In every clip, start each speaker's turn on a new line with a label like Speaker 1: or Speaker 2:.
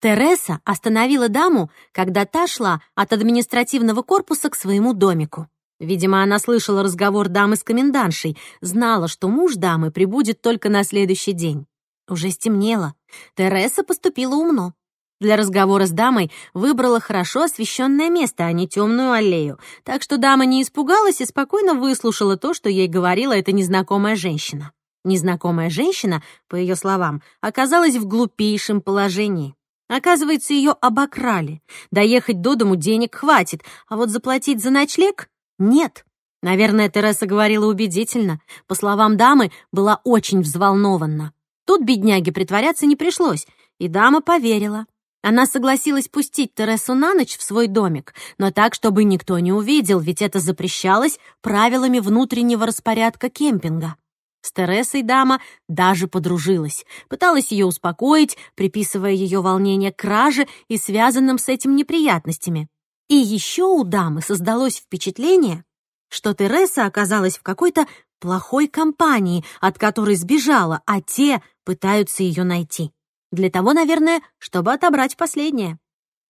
Speaker 1: Тереса остановила даму, когда та шла от административного корпуса к своему домику. Видимо, она слышала разговор дамы с комендантшей, знала, что муж дамы прибудет только на следующий день. Уже стемнело. Тереса поступила умно. Для разговора с дамой выбрала хорошо освещенное место, а не темную аллею, так что дама не испугалась и спокойно выслушала то, что ей говорила эта незнакомая женщина. Незнакомая женщина, по ее словам, оказалась в глупейшем положении. Оказывается, ее обокрали. Доехать до дому денег хватит, а вот заплатить за ночлег — нет. Наверное, Тереса говорила убедительно. По словам дамы, была очень взволнована. Тут бедняге притворяться не пришлось, и дама поверила. Она согласилась пустить Тересу на ночь в свой домик, но так, чтобы никто не увидел, ведь это запрещалось правилами внутреннего распорядка кемпинга. С Тересой дама даже подружилась, пыталась ее успокоить, приписывая ее волнение краже и связанным с этим неприятностями. И еще у дамы создалось впечатление, что Тереса оказалась в какой-то плохой компании, от которой сбежала, а те пытаются ее найти. Для того, наверное, чтобы отобрать последнее.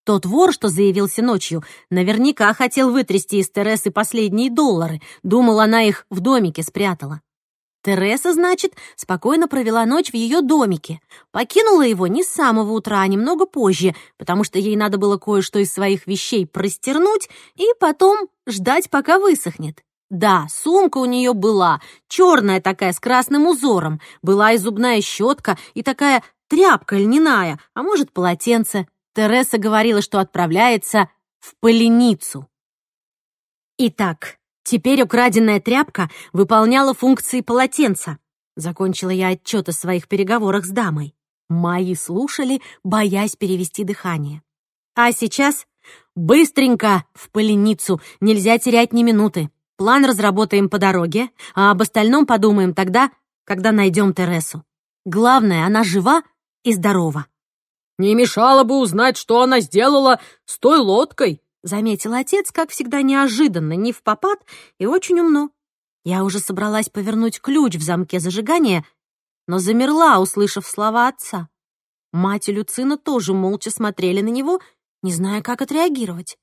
Speaker 1: Тот вор, что заявился ночью, наверняка хотел вытрясти из Тересы последние доллары. Думал, она их в домике спрятала. Тереса, значит, спокойно провела ночь в ее домике. Покинула его не с самого утра, а немного позже, потому что ей надо было кое-что из своих вещей простернуть и потом ждать, пока высохнет. Да, сумка у нее была, черная такая, с красным узором. Была и зубная щетка, и такая тряпка льняная, а может, полотенце. Тереса говорила, что отправляется в поленицу. Итак, теперь украденная тряпка выполняла функции полотенца. Закончила я отчет о своих переговорах с дамой. Мои слушали, боясь перевести дыхание. А сейчас быстренько в поленицу, нельзя терять ни минуты. План разработаем по дороге, а об остальном подумаем тогда, когда найдем Тересу. Главное, она жива и здорова.
Speaker 2: «Не мешало бы узнать, что она сделала с той лодкой»,
Speaker 1: заметил отец, как всегда неожиданно, не в попад и очень умно. Я уже собралась повернуть ключ в замке зажигания, но замерла, услышав слова отца. Мать и Люцина тоже молча смотрели на него, не зная, как отреагировать.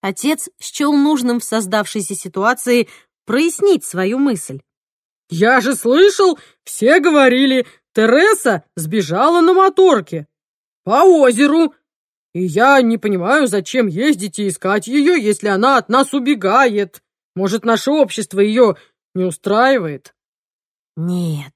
Speaker 1: Отец счел нужным в создавшейся ситуации прояснить свою мысль.
Speaker 2: «Я же слышал, все говорили, Тереса сбежала на моторке. По озеру. И я не понимаю, зачем ездить и искать ее, если она от нас убегает. Может, наше общество ее не устраивает?»
Speaker 1: Нет,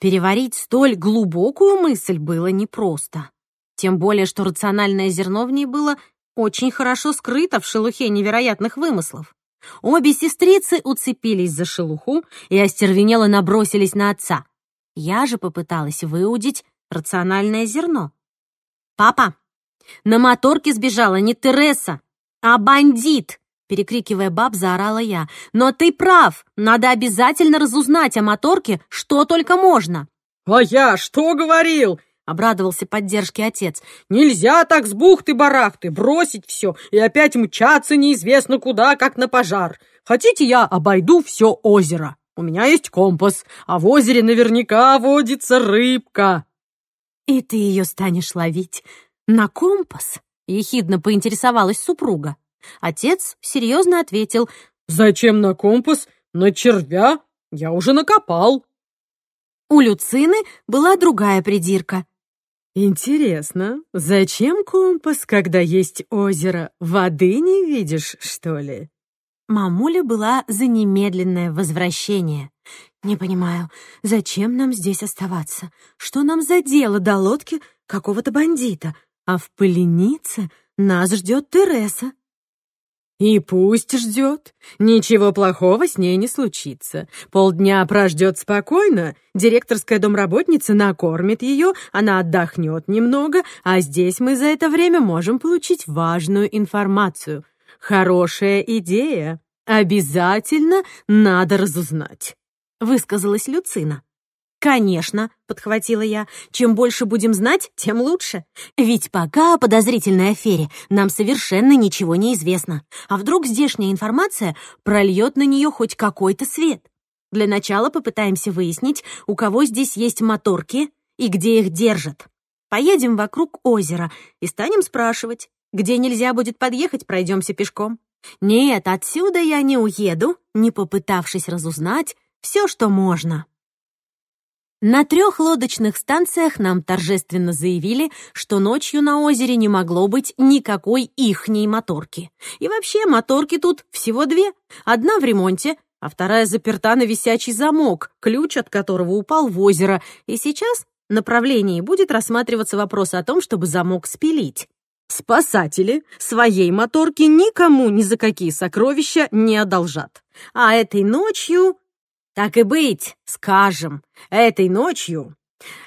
Speaker 1: переварить столь глубокую мысль было непросто. Тем более, что рациональное зерно в ней было очень хорошо скрыто в шелухе невероятных вымыслов. Обе сестрицы уцепились за шелуху и остервенело набросились на отца. Я же попыталась выудить рациональное зерно. «Папа, на моторке сбежала не Тереса, а бандит!» Перекрикивая баб, заорала я. «Но ты прав! Надо обязательно разузнать о моторке, что только можно!»
Speaker 2: «А я что говорил?» — обрадовался поддержке отец. «Нельзя так с бухты-барахты бросить все и опять мчаться неизвестно куда, как на пожар. Хотите, я обойду все озеро?» У меня есть компас, а в озере наверняка водится рыбка».
Speaker 1: «И ты ее станешь ловить на компас?» — ехидно поинтересовалась супруга. Отец серьезно ответил.
Speaker 2: «Зачем на компас? На червя? Я уже накопал».
Speaker 1: У Люцины была другая придирка.
Speaker 3: «Интересно, зачем компас, когда есть озеро? Воды не видишь, что ли?»
Speaker 1: Мамуля была за немедленное возвращение. «Не понимаю, зачем нам здесь оставаться? Что нам за дело до лодки какого-то бандита? А в пыленице нас ждет Тереса».
Speaker 3: «И пусть ждет. Ничего плохого с ней не случится. Полдня прождет спокойно, директорская домработница накормит ее, она отдохнет немного, а здесь мы за это время можем получить важную информацию». Хорошая идея. Обязательно надо разузнать», — высказалась Люцина.
Speaker 1: «Конечно», — подхватила я, — «чем больше будем знать, тем лучше. Ведь пока о подозрительной афере нам совершенно ничего не известно. А вдруг здешняя информация прольет на нее хоть какой-то свет? Для начала попытаемся выяснить, у кого здесь есть моторки и где их держат. Поедем вокруг озера и станем спрашивать. Где нельзя будет подъехать, пройдемся пешком. Нет, отсюда я не уеду, не попытавшись разузнать все, что можно. На трех лодочных станциях нам торжественно заявили, что ночью на озере не могло быть никакой ихней моторки. И вообще моторки тут всего две. Одна в ремонте, а вторая заперта на висячий замок, ключ от которого упал в озеро. И сейчас в направлении будет рассматриваться вопрос о том, чтобы замок спилить. Спасатели своей моторки никому ни за какие сокровища не одолжат. А этой ночью так и быть, скажем, этой ночью...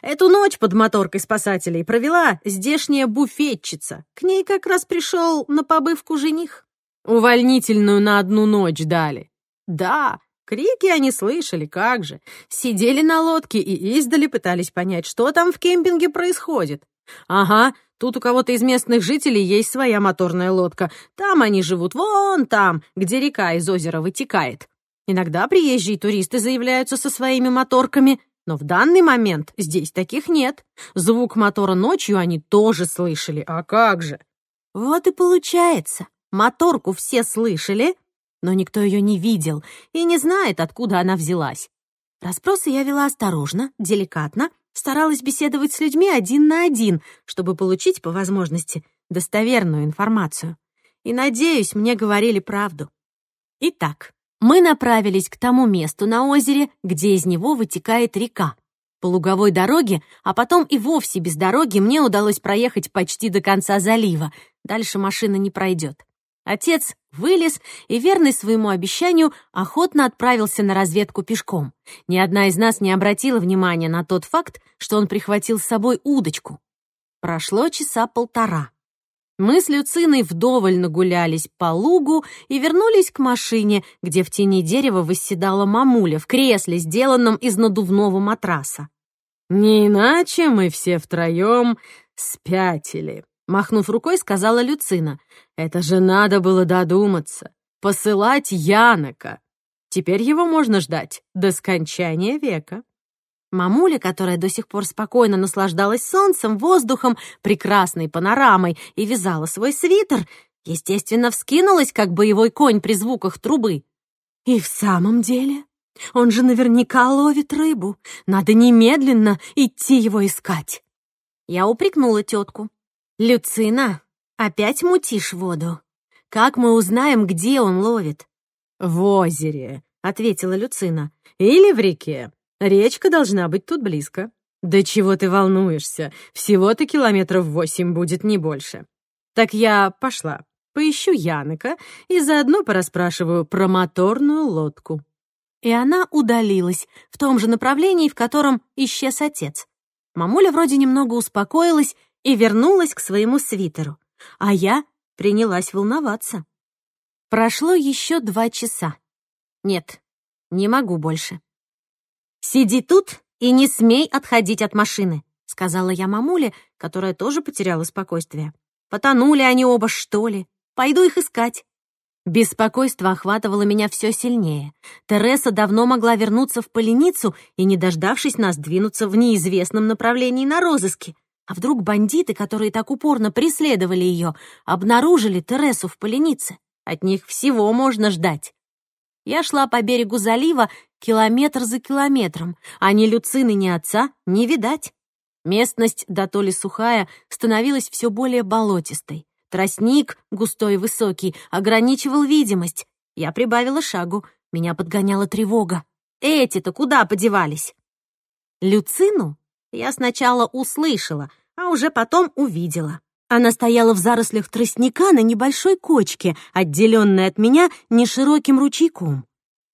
Speaker 1: Эту ночь под моторкой спасателей провела здешняя буфетчица. К ней как раз пришел на побывку жених. Увольнительную на одну ночь дали. Да, крики они слышали, как же. Сидели на лодке и издали пытались понять, что там в кемпинге происходит. Ага, тут у кого-то из местных жителей есть своя моторная лодка. Там они живут, вон там, где река из озера вытекает. Иногда приезжие туристы заявляются со своими моторками, но в данный момент здесь таких нет. Звук мотора ночью они тоже слышали, а как же? Вот и получается, моторку все слышали, но никто ее не видел и не знает, откуда она взялась. Расспросы я вела осторожно, деликатно, старалась беседовать с людьми один на один, чтобы получить, по возможности, достоверную информацию. И, надеюсь, мне говорили правду. Итак, мы направились к тому месту на озере, где из него вытекает река. По луговой дороге, а потом и вовсе без дороги мне удалось проехать почти до конца залива. Дальше машина не пройдет. Отец вылез и, верный своему обещанию, охотно отправился на разведку пешком. Ни одна из нас не обратила внимания на тот факт, что он прихватил с собой удочку. Прошло часа полтора. Мы с Люциной вдоволь нагулялись по лугу и вернулись к машине, где в тени дерева восседала мамуля в кресле, сделанном из надувного матраса. «Не иначе мы все втроем спятили», — махнув рукой, сказала Люцина. «Это же надо было додуматься. Посылать Янока. Теперь его можно ждать до скончания века». Мамуля, которая до сих пор спокойно наслаждалась солнцем, воздухом, прекрасной панорамой и вязала свой свитер, естественно, вскинулась, как боевой конь при звуках трубы. И в самом деле, он же наверняка ловит рыбу. Надо немедленно идти его искать. Я упрекнула тетку. «Люцина, опять мутишь воду? Как мы узнаем, где он ловит?»
Speaker 3: «В озере», — ответила Люцина. «Или в реке. Речка должна быть тут близко. Да чего ты волнуешься? Всего-то километров восемь будет, не больше. Так я пошла, поищу Яныка и заодно порасспрашиваю про моторную лодку.
Speaker 1: И она удалилась в том же направлении, в котором исчез отец. Мамуля вроде немного успокоилась и вернулась к своему свитеру, а я принялась волноваться. Прошло еще два часа. Нет, не могу больше. «Сиди тут и не смей отходить от машины», — сказала я мамуле, которая тоже потеряла спокойствие. «Потонули они оба, что ли? Пойду их искать». Беспокойство охватывало меня все сильнее. Тереса давно могла вернуться в поленицу и, не дождавшись нас, двинуться в неизвестном направлении на розыске. А вдруг бандиты, которые так упорно преследовали ее, обнаружили Тересу в поленице? От них всего можно ждать. Я шла по берегу залива километр за километром, а ни Люцины, ни отца не видать. Местность, да то ли сухая, становилась все более болотистой. Тростник, густой и высокий, ограничивал видимость. Я прибавила шагу, меня подгоняла тревога. Эти-то куда подевались? Люцину я сначала услышала, а уже потом увидела. Она стояла в зарослях тростника на небольшой кочке, отделенной от меня нешироким ручейком.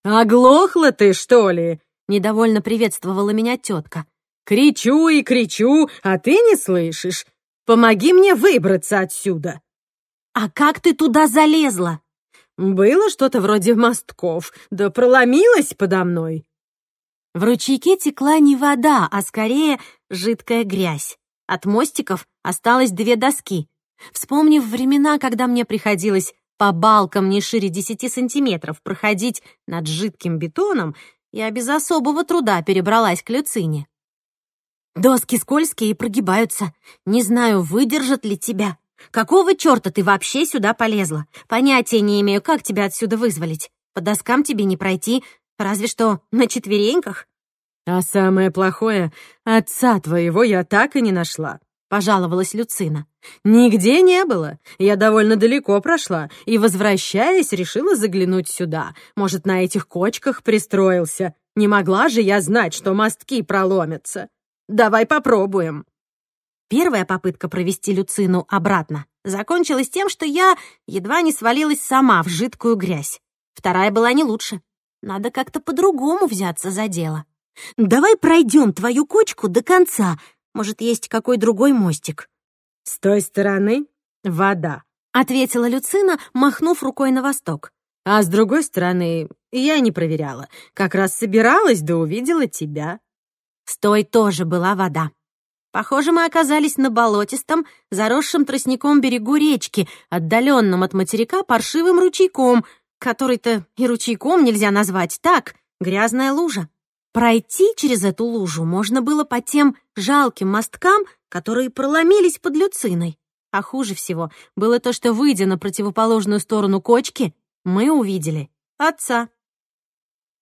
Speaker 2: «Оглохла ты, что ли?»
Speaker 1: — недовольно приветствовала меня тетка.
Speaker 2: «Кричу и кричу, а ты не слышишь. Помоги мне выбраться отсюда».
Speaker 1: «А как ты туда залезла?»
Speaker 2: «Было что-то вроде мостков, да проломилась подо мной».
Speaker 1: В ручейке текла не вода, а скорее жидкая грязь. От мостиков осталось две доски. Вспомнив времена, когда мне приходилось по балкам не шире десяти сантиметров проходить над жидким бетоном, я без особого труда перебралась к Люцине. Доски скользкие и прогибаются. Не знаю, выдержат ли тебя. Какого черта ты вообще сюда полезла? Понятия не имею, как тебя отсюда вызволить. По доскам тебе не пройти, разве что на четвереньках.
Speaker 3: А самое плохое, отца твоего я так и не нашла. — пожаловалась Люцина. «Нигде не было. Я довольно далеко прошла и, возвращаясь, решила заглянуть сюда. Может, на этих кочках пристроился. Не могла же я знать, что мостки проломятся. Давай попробуем».
Speaker 1: Первая попытка провести Люцину обратно закончилась тем, что я едва не свалилась сама в жидкую грязь. Вторая была не лучше. Надо как-то по-другому взяться за дело. «Давай пройдем твою кочку до конца», может, есть какой другой мостик?»
Speaker 3: «С той стороны вода», —
Speaker 1: ответила Люцина, махнув рукой на восток.
Speaker 3: «А с другой стороны я не проверяла. Как раз собиралась, да увидела тебя».
Speaker 1: С той тоже была вода. Похоже, мы оказались на болотистом, заросшем тростником берегу речки, отдаленном от материка паршивым ручейком, который-то и ручейком нельзя назвать так, грязная лужа. Пройти через эту лужу можно было по тем жалким мосткам, которые проломились под люциной. А хуже всего было то, что, выйдя на противоположную сторону кочки, мы увидели отца.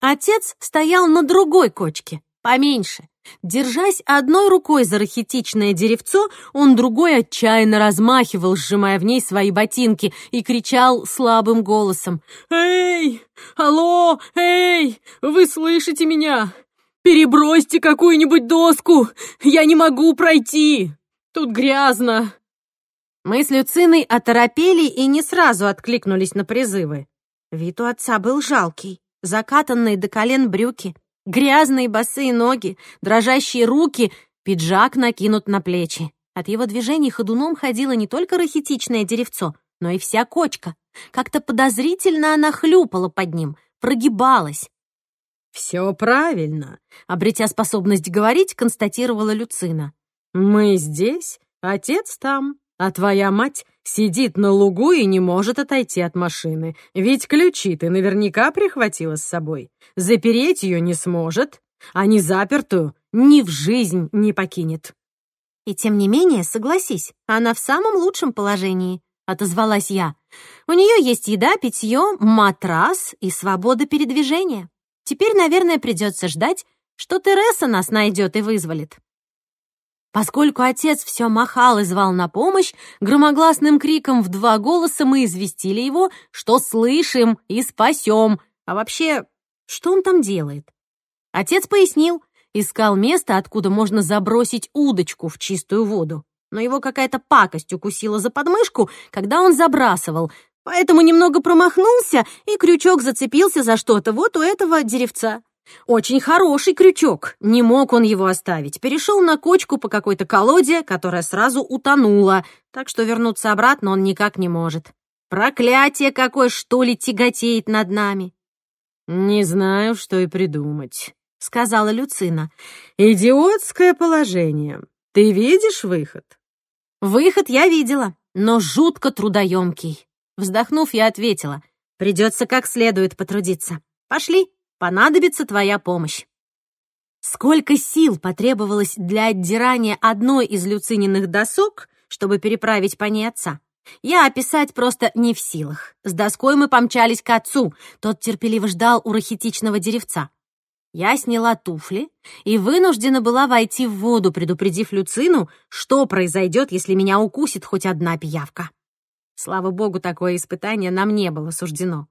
Speaker 1: Отец стоял на другой кочке, поменьше. Держась одной рукой за рахитичное деревцо, он другой отчаянно размахивал, сжимая в ней свои ботинки, и кричал слабым голосом.
Speaker 2: «Эй! Алло! Эй! Вы слышите меня? Перебросьте какую-нибудь доску! Я не могу пройти! Тут грязно!»
Speaker 1: Мы с Люциной оторопели и не сразу откликнулись на призывы. Вид у отца был жалкий. Закатанные до колен брюки, грязные босые ноги, дрожащие руки, пиджак накинут на плечи. От его движений ходуном ходило не только рахитичное деревцо, но и вся кочка. Как-то подозрительно она хлюпала под ним, прогибалась.
Speaker 3: «Все правильно», — обретя способность говорить, констатировала Люцина. «Мы здесь, отец там, а твоя мать сидит на лугу и не может отойти от машины, ведь ключи ты наверняка прихватила с собой. Запереть ее не сможет, а не запертую ни в жизнь не покинет».
Speaker 1: «И тем не менее, согласись, она в самом лучшем положении», — отозвалась я. «У нее есть еда, питье, матрас и свобода передвижения». Теперь, наверное, придется ждать, что Тереса нас найдет и вызволит. Поскольку отец все махал и звал на помощь, громогласным криком в два голоса мы известили его, что слышим и спасем. А вообще, что он там делает? Отец пояснил, искал место, откуда можно забросить удочку в чистую воду. Но его какая-то пакость укусила за подмышку, когда он забрасывал, Поэтому немного промахнулся, и крючок зацепился за что-то вот у этого деревца. Очень хороший крючок, не мог он его оставить. Перешел на кочку по какой-то колоде, которая сразу утонула, так что вернуться обратно он никак не может. Проклятие какое, что ли, тяготеет над нами.
Speaker 3: «Не знаю, что и придумать», — сказала Люцина.
Speaker 2: «Идиотское положение. Ты видишь выход?»
Speaker 1: «Выход я видела, но жутко трудоемкий. Вздохнув, я ответила, придется как следует потрудиться. Пошли, понадобится твоя помощь. Сколько сил потребовалось для отдирания одной из Люцининых досок, чтобы переправить по ней отца? Я описать просто не в силах. С доской мы помчались к отцу, тот терпеливо ждал у рахитичного деревца. Я сняла туфли и вынуждена была войти в воду, предупредив Люцину, что произойдет, если меня укусит хоть одна пиявка. Слава богу, такое испытание нам не было суждено.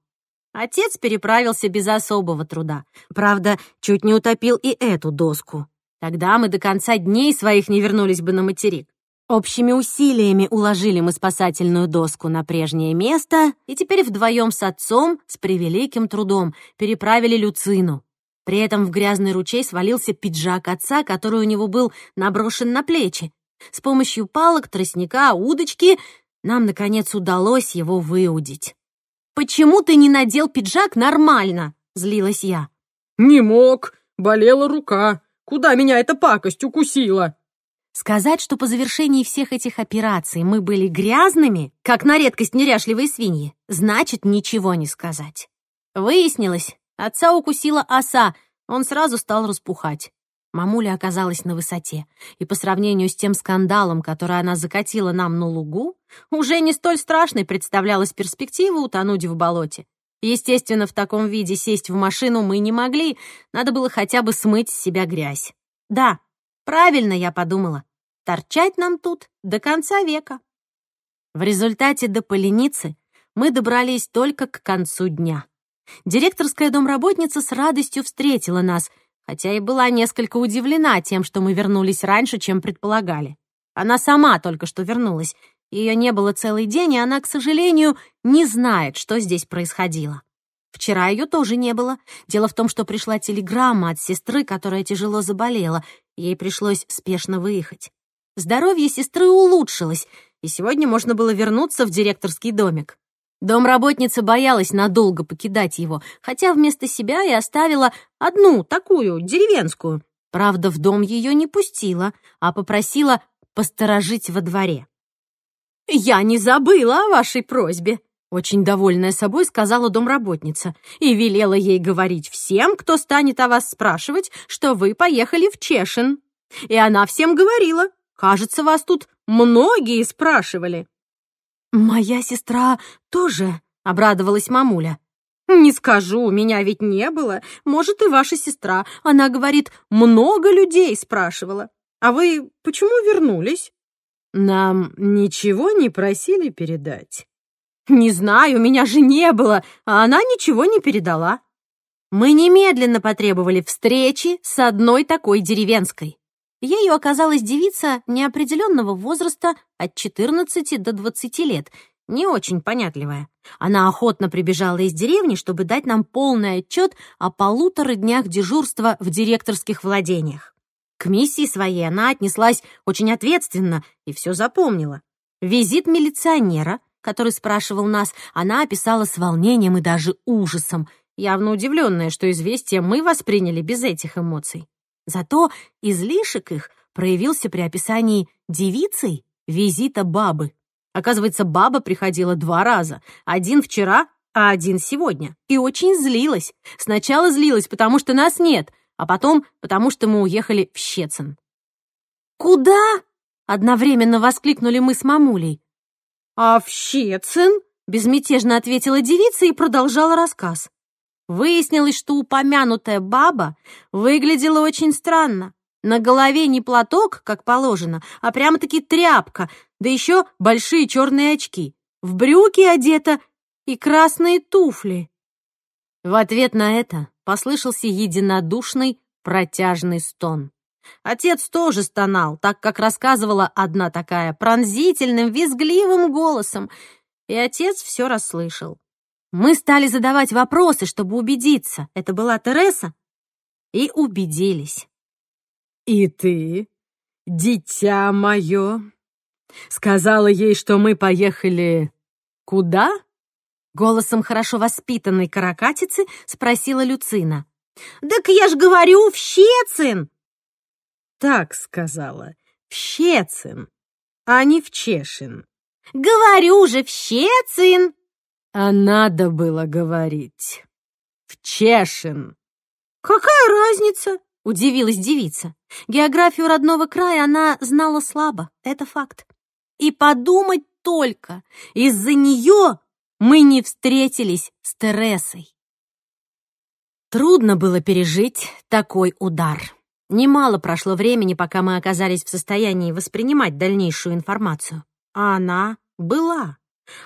Speaker 1: Отец переправился без особого труда. Правда, чуть не утопил и эту доску. Тогда мы до конца дней своих не вернулись бы на материк. Общими усилиями уложили мы спасательную доску на прежнее место и теперь вдвоем с отцом с превеликим трудом переправили Люцину. При этом в грязный ручей свалился пиджак отца, который у него был наброшен на плечи. С помощью палок, тростника, удочки нам, наконец, удалось его выудить. «Почему ты не надел пиджак нормально?» — злилась я.
Speaker 2: «Не мог. Болела рука. Куда меня эта пакость укусила?»
Speaker 1: Сказать, что по завершении всех этих операций мы были грязными, как на редкость неряшливые свиньи, значит ничего не сказать. Выяснилось, отца укусила оса, он сразу стал распухать. Мамуля оказалась на высоте, и по сравнению с тем скандалом, который она закатила нам на лугу, уже не столь страшной представлялась перспектива утонуть в болоте. Естественно, в таком виде сесть в машину мы не могли, надо было хотя бы смыть с себя грязь. Да, правильно я подумала, торчать нам тут до конца века. В результате до Поленицы мы добрались только к концу дня. Директорская домработница с радостью встретила нас — хотя и была несколько удивлена тем, что мы вернулись раньше, чем предполагали. Она сама только что вернулась. Ее не было целый день, и она, к сожалению, не знает, что здесь происходило. Вчера ее тоже не было. Дело в том, что пришла телеграмма от сестры, которая тяжело заболела. Ей пришлось спешно выехать. Здоровье сестры улучшилось, и сегодня можно было вернуться в директорский домик. Домработница боялась надолго покидать его, хотя вместо себя и оставила одну, такую, деревенскую. Правда, в дом ее не пустила, а попросила посторожить во дворе. «Я не забыла о вашей просьбе», — очень довольная собой сказала домработница и велела ей говорить всем, кто станет о вас спрашивать, что вы поехали в Чешин. И она всем говорила. Кажется, вас тут многие спрашивали.
Speaker 3: «Моя сестра тоже», — обрадовалась мамуля.
Speaker 2: «Не скажу, меня ведь не было. Может, и ваша сестра. Она говорит, много людей спрашивала. А вы почему вернулись?»
Speaker 3: «Нам ничего не просили передать?»
Speaker 2: «Не знаю, меня же не было, а она ничего не передала».
Speaker 1: Мы немедленно потребовали встречи с одной такой деревенской. Ею оказалась девица неопределенного возраста от 14 до 20 лет, не очень понятливая. Она охотно прибежала из деревни, чтобы дать нам полный отчет о полутора днях дежурства в директорских владениях. К миссии своей она отнеслась очень ответственно и все запомнила. Визит милиционера, который спрашивал нас, она описала с волнением и даже ужасом, явно удивленная, что известие мы восприняли без этих эмоций. Зато излишек их проявился при описании девицей визита бабы. Оказывается, баба приходила два раза. Один вчера, а один сегодня. И очень злилась. Сначала злилась, потому что нас нет, а потом, потому что мы уехали в Щецин. «Куда?» — одновременно воскликнули мы с мамулей.
Speaker 2: «А в Щецин?»
Speaker 1: — безмятежно ответила девица и продолжала рассказ. Выяснилось, что упомянутая баба выглядела очень странно. На голове не платок, как положено, а прямо-таки тряпка, да еще большие черные очки. В брюки одета и красные туфли. В ответ на это послышался единодушный протяжный стон. Отец тоже стонал, так как рассказывала одна такая пронзительным, визгливым голосом, и отец все расслышал. Мы стали задавать вопросы, чтобы убедиться, это была Тереса, и убедились.
Speaker 3: «И ты, дитя мое, сказала ей, что мы поехали куда?»
Speaker 1: Голосом хорошо воспитанной каракатицы спросила Люцина.
Speaker 2: «Так я ж говорю, в Щецин!»
Speaker 3: «Так сказала, в Щецин, а не в Чешин».
Speaker 2: «Говорю же, в Щецин!»
Speaker 3: А надо было говорить. В Чешин.
Speaker 2: Какая разница?
Speaker 1: Удивилась девица. Географию родного края она знала слабо, это факт. И подумать только, из-за нее мы не встретились с Тересой. Трудно было пережить такой удар. Немало прошло времени, пока мы оказались в состоянии воспринимать дальнейшую информацию. А она была.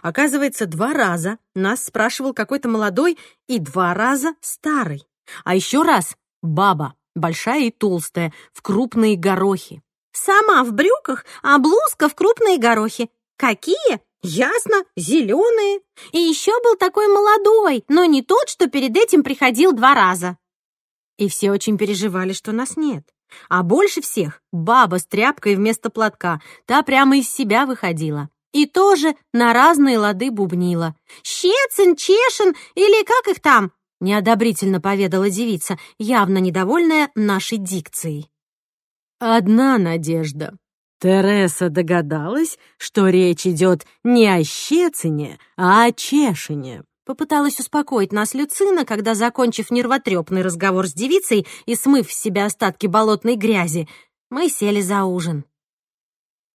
Speaker 1: Оказывается, два раза нас спрашивал какой-то молодой и два раза старый. А еще раз баба, большая и толстая, в крупные горохи.
Speaker 2: «Сама в брюках, а блузка в крупные горохи. Какие? Ясно, зеленые. И еще был такой молодой, но не тот, что перед этим приходил два раза».
Speaker 1: И все очень переживали, что нас нет. А больше всех баба с тряпкой вместо платка, та прямо из себя выходила. И тоже на разные лады бубнила.
Speaker 2: «Щецин, Чешин или как их там?»
Speaker 1: неодобрительно поведала девица, явно недовольная нашей дикцией.
Speaker 3: «Одна надежда. Тереса догадалась, что речь идет не о Щецине, а о Чешине.
Speaker 1: Попыталась успокоить нас Люцина, когда, закончив нервотрепный разговор с девицей и смыв с себя остатки болотной грязи, мы сели за ужин.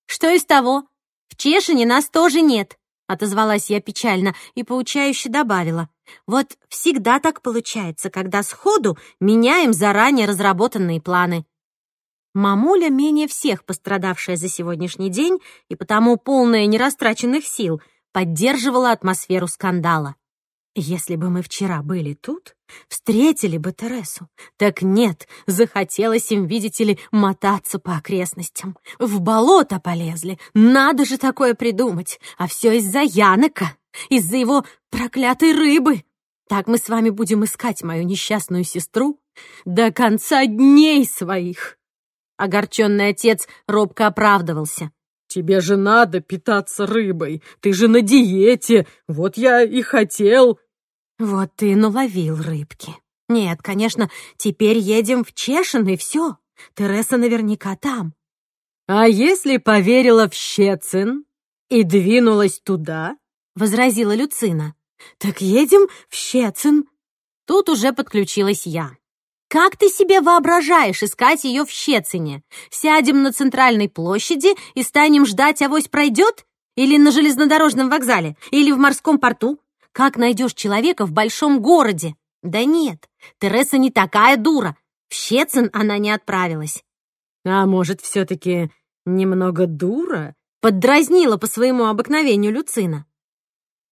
Speaker 1: «Что из того? В Чешине нас тоже нет», — отозвалась я печально и поучающе добавила. «Вот всегда так получается, когда сходу меняем заранее разработанные планы». Мамуля, менее всех пострадавшая за сегодняшний день и потому полная нерастраченных сил, поддерживала атмосферу скандала. Если бы мы вчера были тут, встретили бы Тересу. Так нет, захотелось им, видите ли, мотаться по окрестностям. В болото полезли, надо же такое придумать. А все из-за Янока, из-за его проклятой рыбы. Так мы с вами будем искать мою несчастную сестру до конца дней своих. Огорченный отец робко оправдывался.
Speaker 2: «Тебе же надо питаться рыбой, ты же на диете, вот я и хотел...»
Speaker 1: Вот ты и наловил рыбки. Нет, конечно, теперь едем в Чешин, и все. Тереса наверняка там.
Speaker 3: А если поверила в Щецин и двинулась туда?
Speaker 1: Возразила Люцина. Так едем в Щецин. Тут уже подключилась я. Как ты себе воображаешь искать ее в Щецине? Сядем на центральной площади и станем ждать, авось пройдет? Или на железнодорожном вокзале? Или в морском порту? Как найдешь человека в большом городе? Да нет, Тереса не такая дура. В Щецин она не отправилась.
Speaker 3: А может, все-таки немного дура?
Speaker 1: Поддразнила по своему обыкновению Люцина.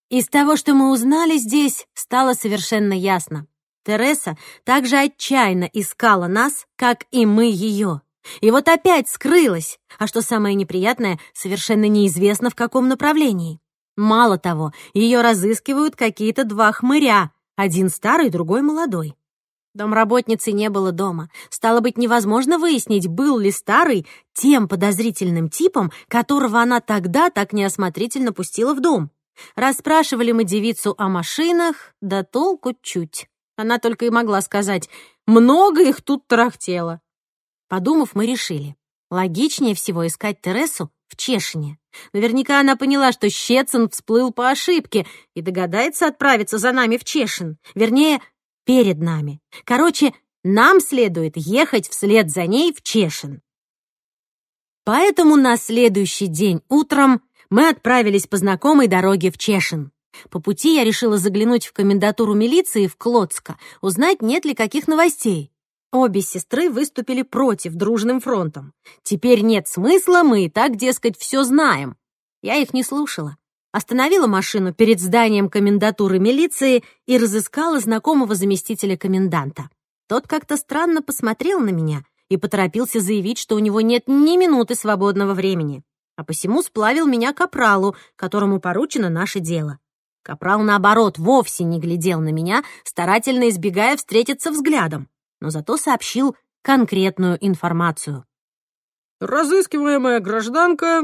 Speaker 1: Из того, что мы узнали здесь, стало совершенно ясно. Тереса так же отчаянно искала нас, как и мы ее. И вот опять скрылась, а что самое неприятное, совершенно неизвестно в каком направлении. Мало того, ее разыскивают какие-то два хмыря, один старый, другой молодой. Домработницы не было дома. Стало быть, невозможно выяснить, был ли старый тем подозрительным типом, которого она тогда так неосмотрительно пустила в дом. Расспрашивали мы девицу о машинах, да толку чуть. Она только и могла сказать, много их тут тарахтело. Подумав, мы решили, логичнее всего искать Тересу в Чешине. Наверняка она поняла, что Щецин всплыл по ошибке и догадается отправиться за нами в Чешин. Вернее, перед нами. Короче, нам следует ехать вслед за ней в Чешин. Поэтому на следующий день утром мы отправились по знакомой дороге в Чешин. По пути я решила заглянуть в комендатуру милиции в Клодско, узнать, нет ли каких новостей. Обе сестры выступили против дружным фронтом. Теперь нет смысла, мы и так, дескать, все знаем. Я их не слушала. Остановила машину перед зданием комендатуры милиции и разыскала знакомого заместителя коменданта. Тот как-то странно посмотрел на меня и поторопился заявить, что у него нет ни минуты свободного времени, а посему сплавил меня к капралу, которому поручено наше дело. Капрал, наоборот, вовсе не глядел на меня, старательно избегая встретиться взглядом но зато сообщил конкретную информацию.
Speaker 2: «Разыскиваемая гражданка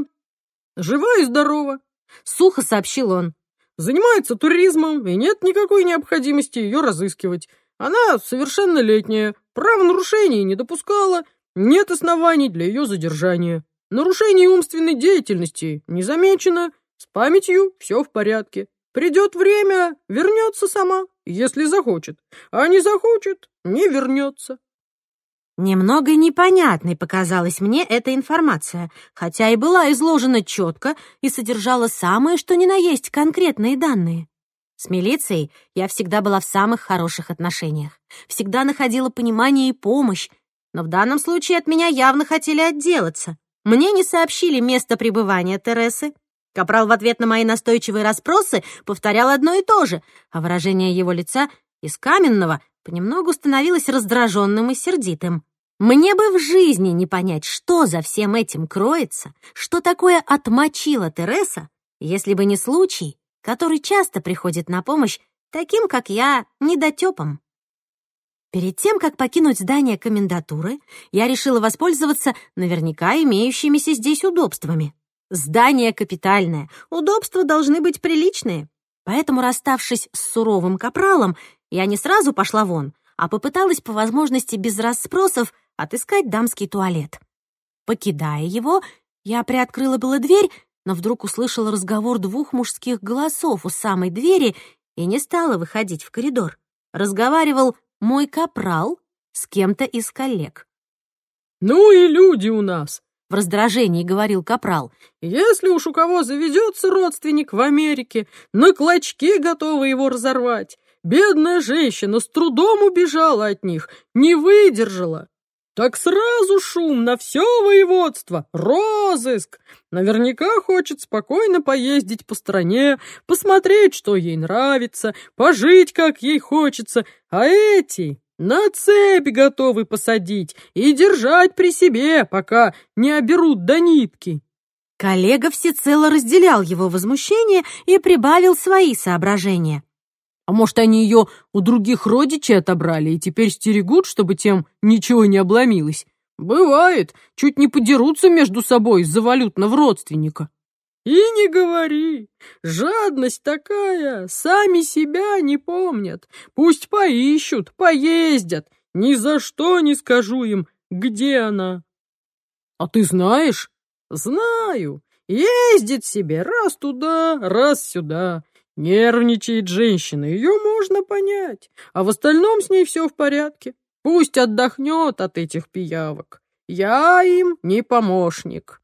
Speaker 2: жива и здорова», —
Speaker 1: сухо сообщил он.
Speaker 2: «Занимается туризмом, и нет никакой необходимости ее разыскивать. Она совершеннолетняя, правонарушений не допускала, нет оснований для ее задержания. Нарушений умственной деятельности не замечено, с памятью все в порядке. Придет время, вернется сама, если захочет, а не захочет, не вернется.
Speaker 1: Немного непонятной показалась мне эта информация, хотя и была изложена четко и содержала самые что ни на есть конкретные данные. С милицией я всегда была в самых хороших отношениях, всегда находила понимание и помощь, но в данном случае от меня явно хотели отделаться. Мне не сообщили место пребывания Тересы, Капрал в ответ на мои настойчивые расспросы повторял одно и то же, а выражение его лица из каменного понемногу становилось раздраженным и сердитым. Мне бы в жизни не понять, что за всем этим кроется, что такое отмочила Тереса, если бы не случай, который часто приходит на помощь таким, как я, недотепам. Перед тем, как покинуть здание комендатуры, я решила воспользоваться наверняка имеющимися здесь удобствами. Здание капитальное, удобства должны быть приличные. Поэтому, расставшись с суровым капралом, я не сразу пошла вон, а попыталась по возможности без расспросов отыскать дамский туалет. Покидая его, я приоткрыла было дверь, но вдруг услышала разговор двух мужских голосов у самой двери и не стала выходить в коридор. Разговаривал мой капрал с кем-то из коллег.
Speaker 2: «Ну и люди у нас!»
Speaker 1: — в раздражении говорил капрал.
Speaker 2: «Если уж у кого заведется родственник в Америке, на клочки готовы его разорвать. Бедная женщина с трудом убежала от них, не выдержала. Так сразу шум на все воеводство, розыск. Наверняка хочет спокойно поездить по стране, посмотреть, что ей нравится, пожить, как ей хочется. А эти на цепь готовы посадить и держать при себе, пока не оберут до нитки.
Speaker 1: Коллега всецело разделял его возмущение и прибавил свои соображения.
Speaker 2: А может, они ее у других родичей отобрали и теперь стерегут, чтобы тем ничего не обломилось? Бывает, чуть не подерутся между собой из-за валютного родственника. И не говори, жадность такая, сами себя не помнят. Пусть поищут, поездят, ни за что не скажу им, где она. А ты знаешь? Знаю. Ездит себе раз туда, раз сюда. Нервничает женщина, ее можно понять, а в остальном с ней все в порядке. Пусть отдохнет от этих пиявок. Я им не помощник.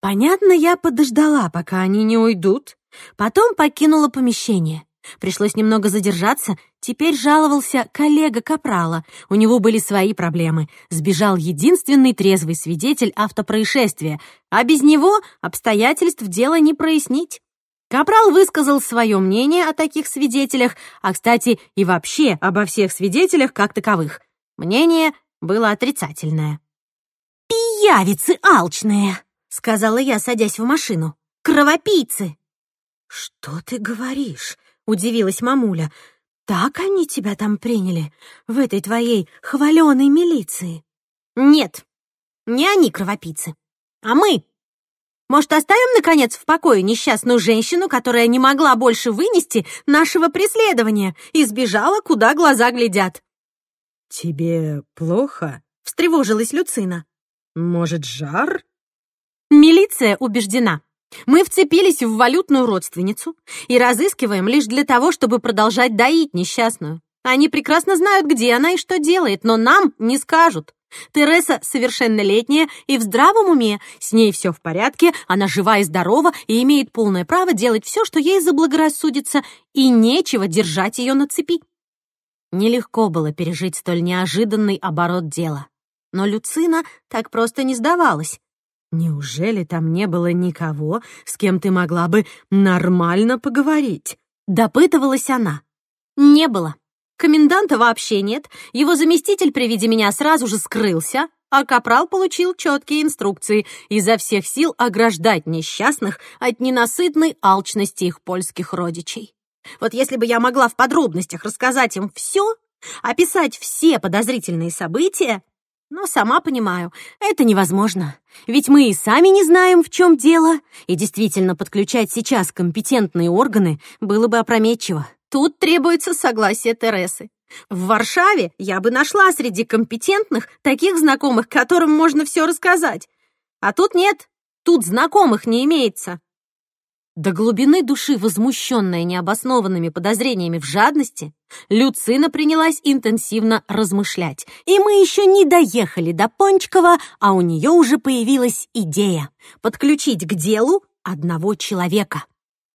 Speaker 1: Понятно, я подождала, пока они не уйдут. Потом покинула помещение. Пришлось немного задержаться. Теперь жаловался коллега Капрала. У него были свои проблемы. Сбежал единственный трезвый свидетель автопроисшествия, а без него обстоятельств дела не прояснить. Капрал высказал свое мнение о таких свидетелях, а, кстати, и вообще обо всех свидетелях как таковых. Мнение было отрицательное. «Пиявицы алчные!» — сказала я, садясь в машину. «Кровопийцы!» «Что ты говоришь?» — удивилась мамуля. «Так они тебя там приняли, в этой твоей хваленой милиции?» «Нет, не они кровопийцы, а мы может, оставим, наконец, в покое несчастную женщину, которая не могла больше вынести нашего преследования и сбежала, куда глаза глядят?»
Speaker 3: «Тебе плохо?»
Speaker 1: — встревожилась Люцина.
Speaker 3: «Может, жар?»
Speaker 1: Милиция убеждена. Мы вцепились в валютную родственницу и разыскиваем лишь для того, чтобы продолжать доить несчастную. Они прекрасно знают, где она и что делает, но нам не скажут. Тереса совершеннолетняя и в здравом уме, с ней все в порядке, она жива и здорова и имеет полное право делать все, что ей заблагорассудится, и нечего держать ее на цепи. Нелегко было пережить столь неожиданный оборот дела. Но Люцина так просто не сдавалась.
Speaker 3: Неужели там не было никого, с кем ты могла бы нормально поговорить?
Speaker 1: Допытывалась она. Не было. Коменданта вообще нет, его заместитель при виде меня сразу же скрылся, а Капрал получил четкие инструкции изо всех сил ограждать несчастных от ненасытной алчности их польских родичей. Вот если бы я могла в подробностях рассказать им все, описать все подозрительные события, но сама понимаю, это невозможно. Ведь мы и сами не знаем, в чем дело, и действительно подключать сейчас компетентные органы было бы опрометчиво. Тут требуется согласие Тересы. В Варшаве я бы нашла среди компетентных таких знакомых, которым можно все рассказать. А тут нет, тут знакомых не имеется. До глубины души, возмущенная необоснованными подозрениями в жадности, Люцина принялась интенсивно размышлять. И мы еще не доехали до Пончкова, а у нее уже появилась идея — подключить к делу одного человека.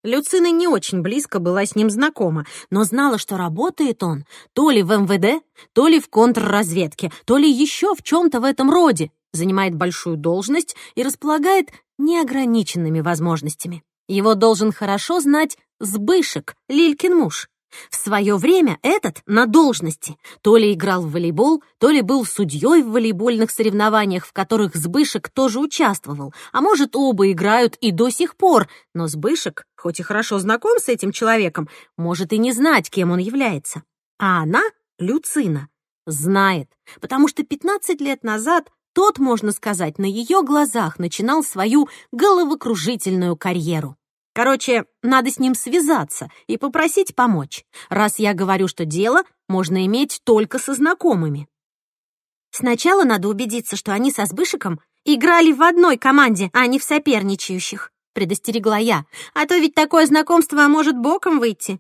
Speaker 1: Люцина не очень близко была с ним знакома, но знала, что работает он то ли в МВД, то ли в контрразведке, то ли еще в чем-то в этом роде, занимает большую должность и располагает неограниченными возможностями. Его должен хорошо знать Сбышек, Лилькин муж. В свое время этот на должности то ли играл в волейбол, то ли был судьей в волейбольных соревнованиях, в которых Сбышек тоже участвовал. А может, оба играют и до сих пор, но Сбышек, хоть и хорошо знаком с этим человеком, может и не знать, кем он является. А она, Люцина, знает, потому что 15 лет назад тот, можно сказать, на ее глазах начинал свою головокружительную карьеру. Короче, надо с ним связаться и попросить помочь, раз я говорю, что дело можно иметь только со знакомыми. Сначала надо убедиться, что они со Сбышиком играли в одной команде, а не в соперничающих, предостерегла я, а то ведь такое знакомство может боком выйти.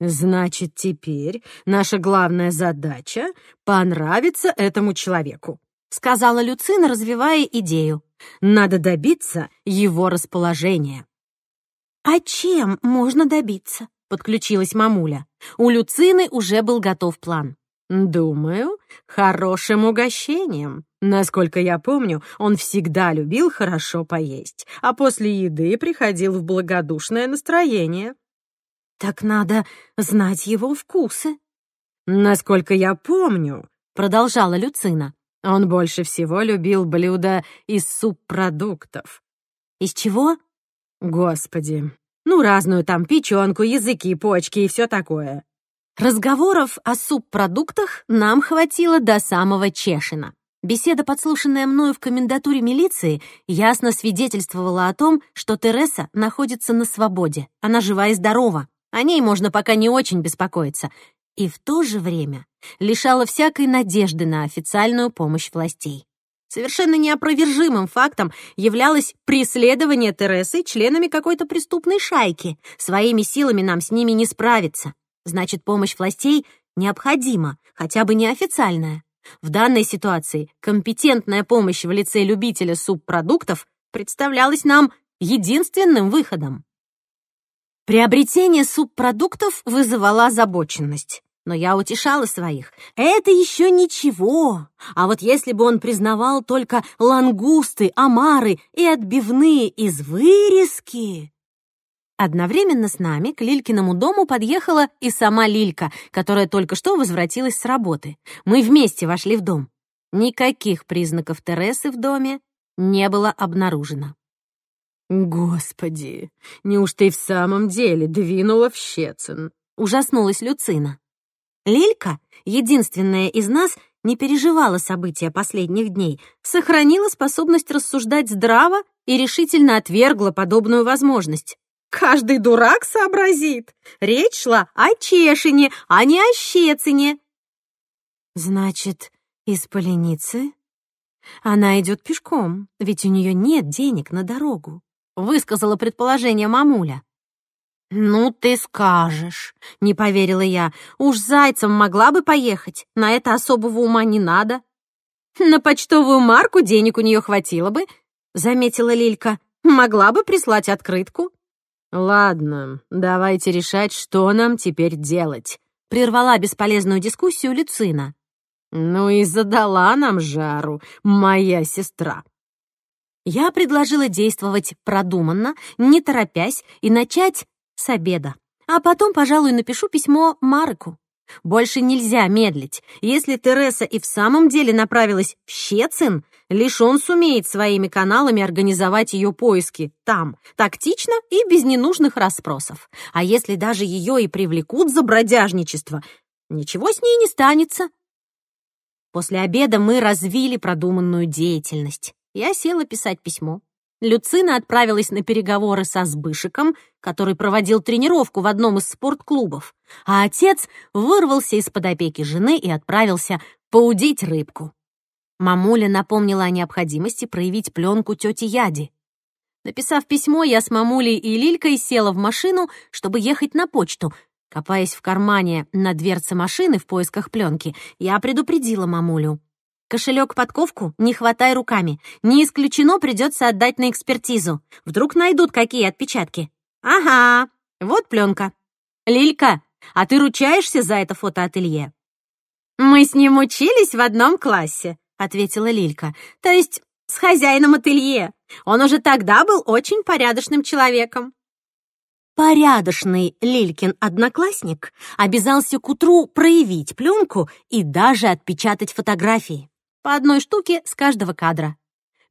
Speaker 3: Значит, теперь наша главная задача — понравиться этому человеку,
Speaker 1: сказала Люцина, развивая идею.
Speaker 3: Надо добиться его расположения.
Speaker 1: А чем можно добиться? Подключилась мамуля. У Люцины уже был готов план.
Speaker 3: Думаю, хорошим угощением. Насколько я помню, он всегда любил хорошо поесть, а после еды приходил в благодушное настроение.
Speaker 1: Так надо знать его вкусы.
Speaker 3: Насколько я помню,
Speaker 1: продолжала Люцина,
Speaker 3: он больше всего любил блюда из субпродуктов.
Speaker 1: Из чего?
Speaker 3: Господи, ну разную там печенку, языки, почки и все такое.
Speaker 1: Разговоров о субпродуктах нам хватило до самого Чешина. Беседа, подслушанная мною в комендатуре милиции, ясно свидетельствовала о том, что Тереса находится на свободе, она жива и здорова. О ней можно пока не очень беспокоиться. И в то же время лишала всякой надежды на официальную помощь властей. Совершенно неопровержимым фактом являлось преследование Тересы членами какой-то преступной шайки. Своими силами нам с ними не справиться. Значит, помощь властей необходима, хотя бы неофициальная. В данной ситуации компетентная помощь в лице любителя субпродуктов представлялась нам единственным выходом. Приобретение субпродуктов вызывало озабоченность. Но я утешала своих. Это еще ничего. А вот если бы он признавал только лангусты, омары и отбивные из вырезки... Одновременно с нами к Лилькиному дому подъехала и сама Лилька, которая только что возвратилась с работы. Мы вместе вошли в дом. Никаких признаков Тересы в доме не было обнаружено.
Speaker 3: «Господи, неужто и в самом деле двинула в Щецин?»
Speaker 1: — ужаснулась Люцина. Лилька, единственная из нас, не переживала события последних дней, сохранила способность рассуждать здраво и решительно отвергла подобную возможность.
Speaker 2: «Каждый дурак сообразит. Речь шла о Чешине, а не о Щецине».
Speaker 1: «Значит, из Поленицы она идет пешком, ведь у нее нет денег на дорогу высказала предположение мамуля. «Ну ты скажешь», — не поверила я. «Уж зайцем могла бы поехать, на это особого ума не надо». «На почтовую марку денег у нее хватило бы», — заметила Лилька. «Могла бы прислать открытку».
Speaker 3: «Ладно, давайте решать, что нам теперь делать», —
Speaker 1: прервала бесполезную дискуссию Люцина.
Speaker 3: «Ну и задала нам жару моя сестра.
Speaker 1: Я предложила действовать продуманно, не торопясь, и начать с обеда. А потом, пожалуй, напишу письмо Мареку. Больше нельзя медлить. Если Тереса и в самом деле направилась в Щецин, лишь он сумеет своими каналами организовать ее поиски там, тактично и без ненужных расспросов. А если даже ее и привлекут за бродяжничество, ничего с ней не станется. После обеда мы развили продуманную деятельность. Я села писать письмо. Люцина отправилась на переговоры со Сбышиком, который проводил тренировку в одном из спортклубов, а отец вырвался из-под опеки жены и отправился поудить рыбку. Мамуля напомнила о необходимости проявить пленку тети Яди. Написав письмо, я с мамулей и Лилькой села в машину, чтобы ехать на почту. Копаясь в кармане на дверце машины в поисках пленки, я предупредила мамулю. Кошелек-подковку не хватай руками. Не исключено, придется отдать на экспертизу. Вдруг найдут какие отпечатки. Ага, вот пленка. Лилька, а ты ручаешься за это фотоателье? Мы с ним учились в одном классе, ответила Лилька. То есть с хозяином ателье. Он уже тогда был очень порядочным человеком. Порядочный Лилькин одноклассник обязался к утру проявить пленку и даже отпечатать фотографии. По одной штуке с каждого кадра.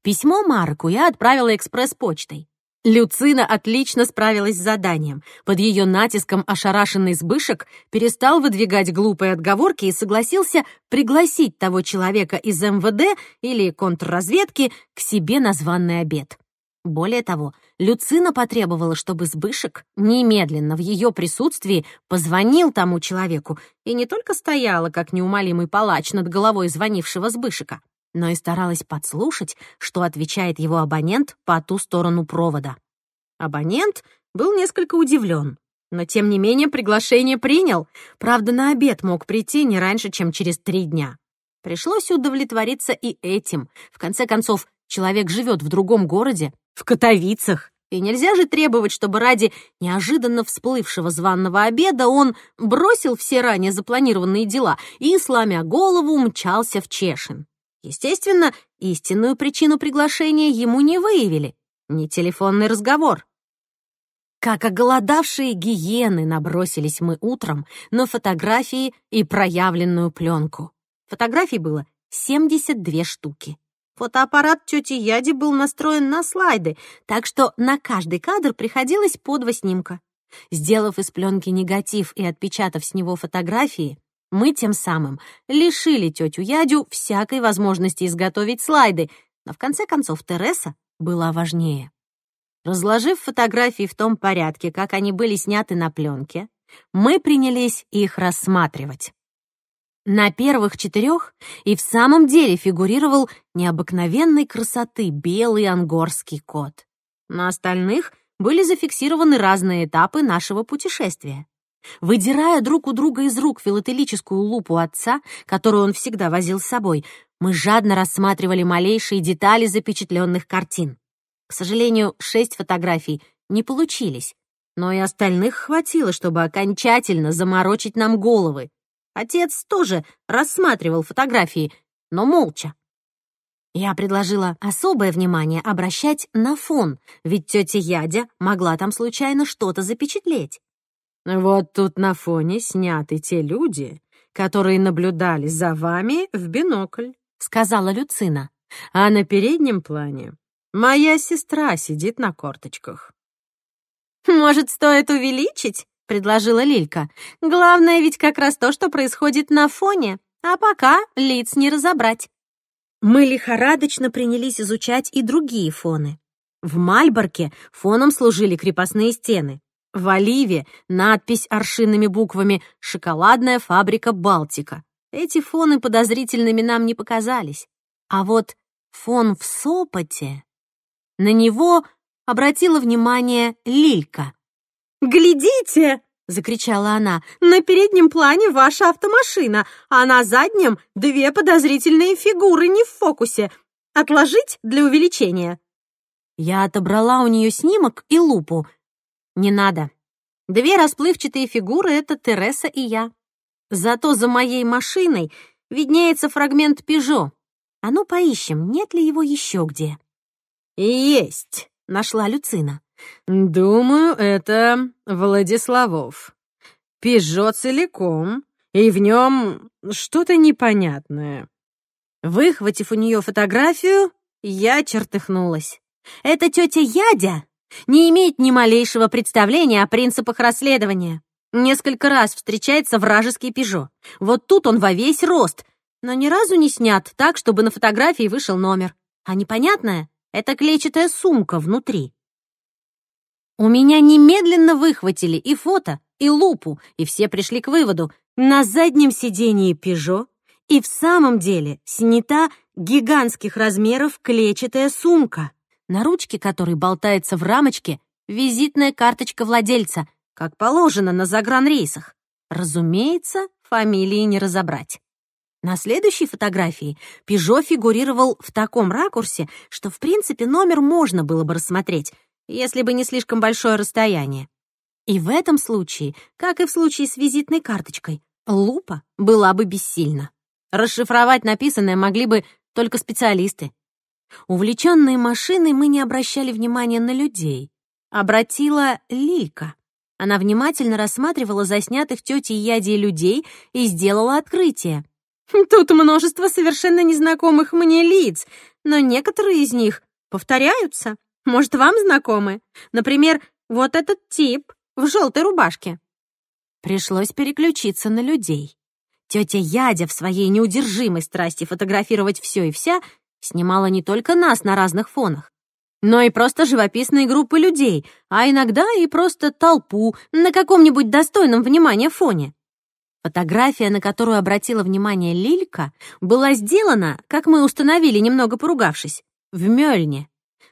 Speaker 1: Письмо Марку я отправила экспресс-почтой. Люцина отлично справилась с заданием. Под ее натиском ошарашенный Сбышек перестал выдвигать глупые отговорки и согласился пригласить того человека из МВД или контрразведки к себе на званный обед. Более того, Люцина потребовала, чтобы Сбышек немедленно в ее присутствии позвонил тому человеку и не только стояла, как неумолимый палач над головой звонившего Сбышека, но и старалась подслушать, что отвечает его абонент по ту сторону провода. Абонент был несколько удивлен. Но, тем не менее, приглашение принял. Правда, на обед мог прийти не раньше, чем через три дня. Пришлось удовлетвориться и этим. В конце концов, человек живет в другом городе, в Катовицах. И нельзя же требовать, чтобы ради неожиданно всплывшего званного обеда он бросил все ранее запланированные дела и, сломя голову, умчался в Чешин. Естественно, истинную причину приглашения ему не выявили. Не телефонный разговор. Как оголодавшие гиены набросились мы утром на фотографии и проявленную пленку. Фотографий было 72 штуки. Фотоаппарат тети Яди был настроен на слайды, так что на каждый кадр приходилось по два снимка. Сделав из пленки негатив и отпечатав с него фотографии, мы тем самым лишили тетю Ядю всякой возможности изготовить слайды, но в конце концов Тереса была важнее. Разложив фотографии в том порядке, как они были сняты на пленке, мы принялись их рассматривать. На первых четырех и в самом деле фигурировал необыкновенной красоты белый ангорский кот. На остальных были зафиксированы разные этапы нашего путешествия. Выдирая друг у друга из рук филателическую лупу отца, которую он всегда возил с собой, мы жадно рассматривали малейшие детали запечатленных картин. К сожалению, шесть фотографий не получились, но и остальных хватило, чтобы окончательно заморочить нам головы. Отец тоже рассматривал фотографии, но молча. Я предложила особое внимание обращать на фон, ведь тетя Ядя могла там случайно что-то запечатлеть.
Speaker 3: Вот тут на фоне сняты те люди, которые наблюдали за вами в бинокль, сказала Люцина. А на переднем плане моя сестра сидит на корточках.
Speaker 1: Может, стоит увеличить? Предложила Лилька. «Главное ведь как раз то, что происходит на фоне, а пока лиц не разобрать». Мы лихорадочно принялись изучать и другие фоны. В Мальборке фоном служили крепостные стены. В Оливе надпись аршинными буквами «Шоколадная фабрика Балтика». Эти фоны подозрительными нам не показались. А вот фон в Сопоте... На него обратила внимание Лилька. «Глядите!» — закричала она. «На переднем плане ваша автомашина, а на заднем две подозрительные фигуры не в фокусе. Отложить для увеличения». Я отобрала у нее снимок и лупу. «Не надо. Две расплывчатые фигуры — это Тереса и я. Зато за моей машиной виднеется фрагмент «Пежо». А ну поищем, нет ли его еще где».
Speaker 3: «Есть!» — нашла Люцина. «Думаю, это Владиславов. Пежо целиком, и в нем что-то непонятное».
Speaker 1: Выхватив у нее фотографию, я чертыхнулась. «Это тетя Ядя не имеет ни малейшего представления о принципах расследования. Несколько раз встречается вражеский Пежо. Вот тут он во весь рост, но ни разу не снят так, чтобы на фотографии вышел номер. А непонятное — это клетчатая сумка внутри. У меня немедленно выхватили и фото, и лупу, и все пришли к выводу. На заднем сидении «Пежо» и в самом деле снята гигантских размеров клетчатая сумка, на ручке которой болтается в рамочке визитная карточка владельца, как положено на загранрейсах. Разумеется, фамилии не разобрать. На следующей фотографии «Пежо» фигурировал в таком ракурсе, что, в принципе, номер можно было бы рассмотреть — если бы не слишком большое расстояние. И в этом случае, как и в случае с визитной карточкой, лупа была бы бессильна. Расшифровать написанное могли бы только специалисты. Увлеченные машиной мы не обращали внимания на людей. Обратила Лилька. Она внимательно рассматривала заснятых тетей Яди людей и сделала открытие. Тут множество совершенно незнакомых мне лиц, но некоторые из них повторяются. Может, вам знакомы? Например, вот этот тип в желтой рубашке». Пришлось переключиться на людей. Тетя Ядя в своей неудержимой страсти фотографировать все и вся снимала не только нас на разных фонах, но и просто живописные группы людей, а иногда и просто толпу на каком-нибудь достойном внимания фоне. Фотография, на которую обратила внимание Лилька, была сделана, как мы установили, немного поругавшись, в Мёльне.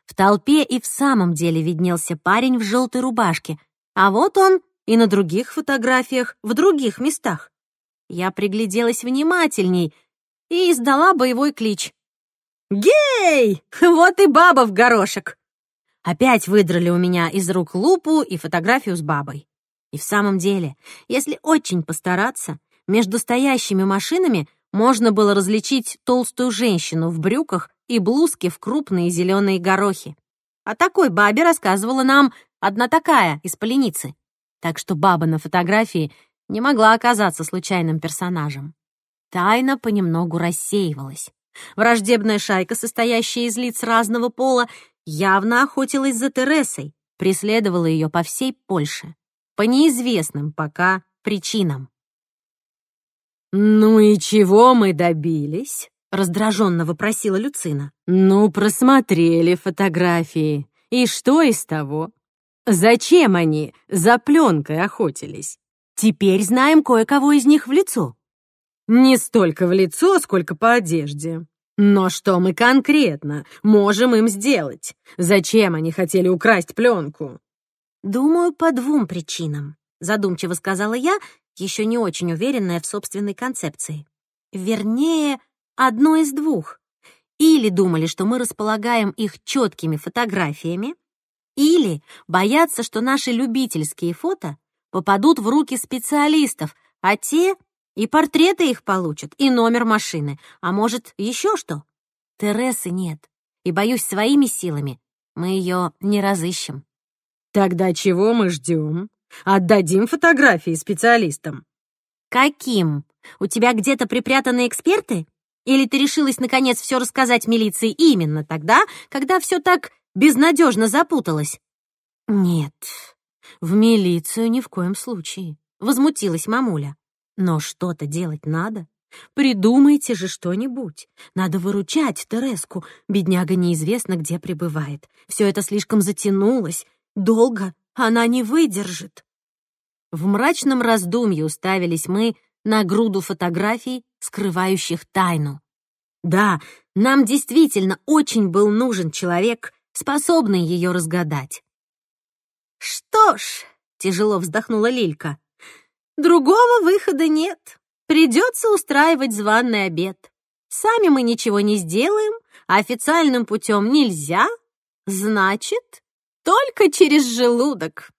Speaker 1: В толпе и в самом деле виднелся парень в желтой рубашке, а вот он и на других фотографиях в других местах. Я пригляделась внимательней и издала боевой клич. «Гей! Вот и баба в горошек!» Опять выдрали у меня из рук лупу и фотографию с бабой. И в самом деле, если очень постараться, между стоящими машинами можно было различить толстую женщину в брюках и блузке в крупные зеленые горохи. О такой бабе рассказывала нам одна такая из поленицы. Так что баба на фотографии не могла оказаться случайным персонажем. Тайна понемногу рассеивалась. Враждебная шайка, состоящая из лиц разного пола, явно охотилась за Тересой, преследовала ее по всей Польше, по неизвестным пока причинам.
Speaker 3: «Ну и чего мы добились?»
Speaker 1: — раздраженно вопросила Люцина.
Speaker 3: «Ну, просмотрели фотографии. И что из того? Зачем они за пленкой охотились?
Speaker 1: Теперь знаем кое-кого из них в лицо».
Speaker 3: «Не столько в лицо, сколько по одежде. Но что мы конкретно можем им сделать? Зачем они хотели украсть пленку?»
Speaker 1: «Думаю, по двум причинам», — задумчиво сказала я, еще не очень уверенная в собственной концепции. Вернее, одно из двух. Или думали, что мы располагаем их четкими фотографиями, или боятся, что наши любительские фото попадут в руки специалистов, а те и портреты их получат, и номер машины, а может, еще что. Тересы нет, и, боюсь, своими силами мы ее не разыщем.
Speaker 3: Тогда чего мы ждем? Отдадим фотографии специалистам.
Speaker 1: Каким? У тебя где-то припрятаны эксперты? Или ты решилась, наконец, все рассказать милиции именно тогда, когда все так безнадежно запуталось? Нет, в милицию ни в коем случае. Возмутилась мамуля. Но что-то делать надо. Придумайте же что-нибудь. Надо выручать Тереску. Бедняга неизвестно, где пребывает. Все это слишком затянулось. Долго она не выдержит. В мрачном раздумье уставились мы на груду фотографий, скрывающих тайну. Да, нам действительно очень был нужен человек, способный ее разгадать. «Что ж», — тяжело вздохнула Лилька, «другого выхода нет. Придется устраивать званный обед. Сами мы ничего не сделаем, а официальным путем нельзя. Значит, только через желудок.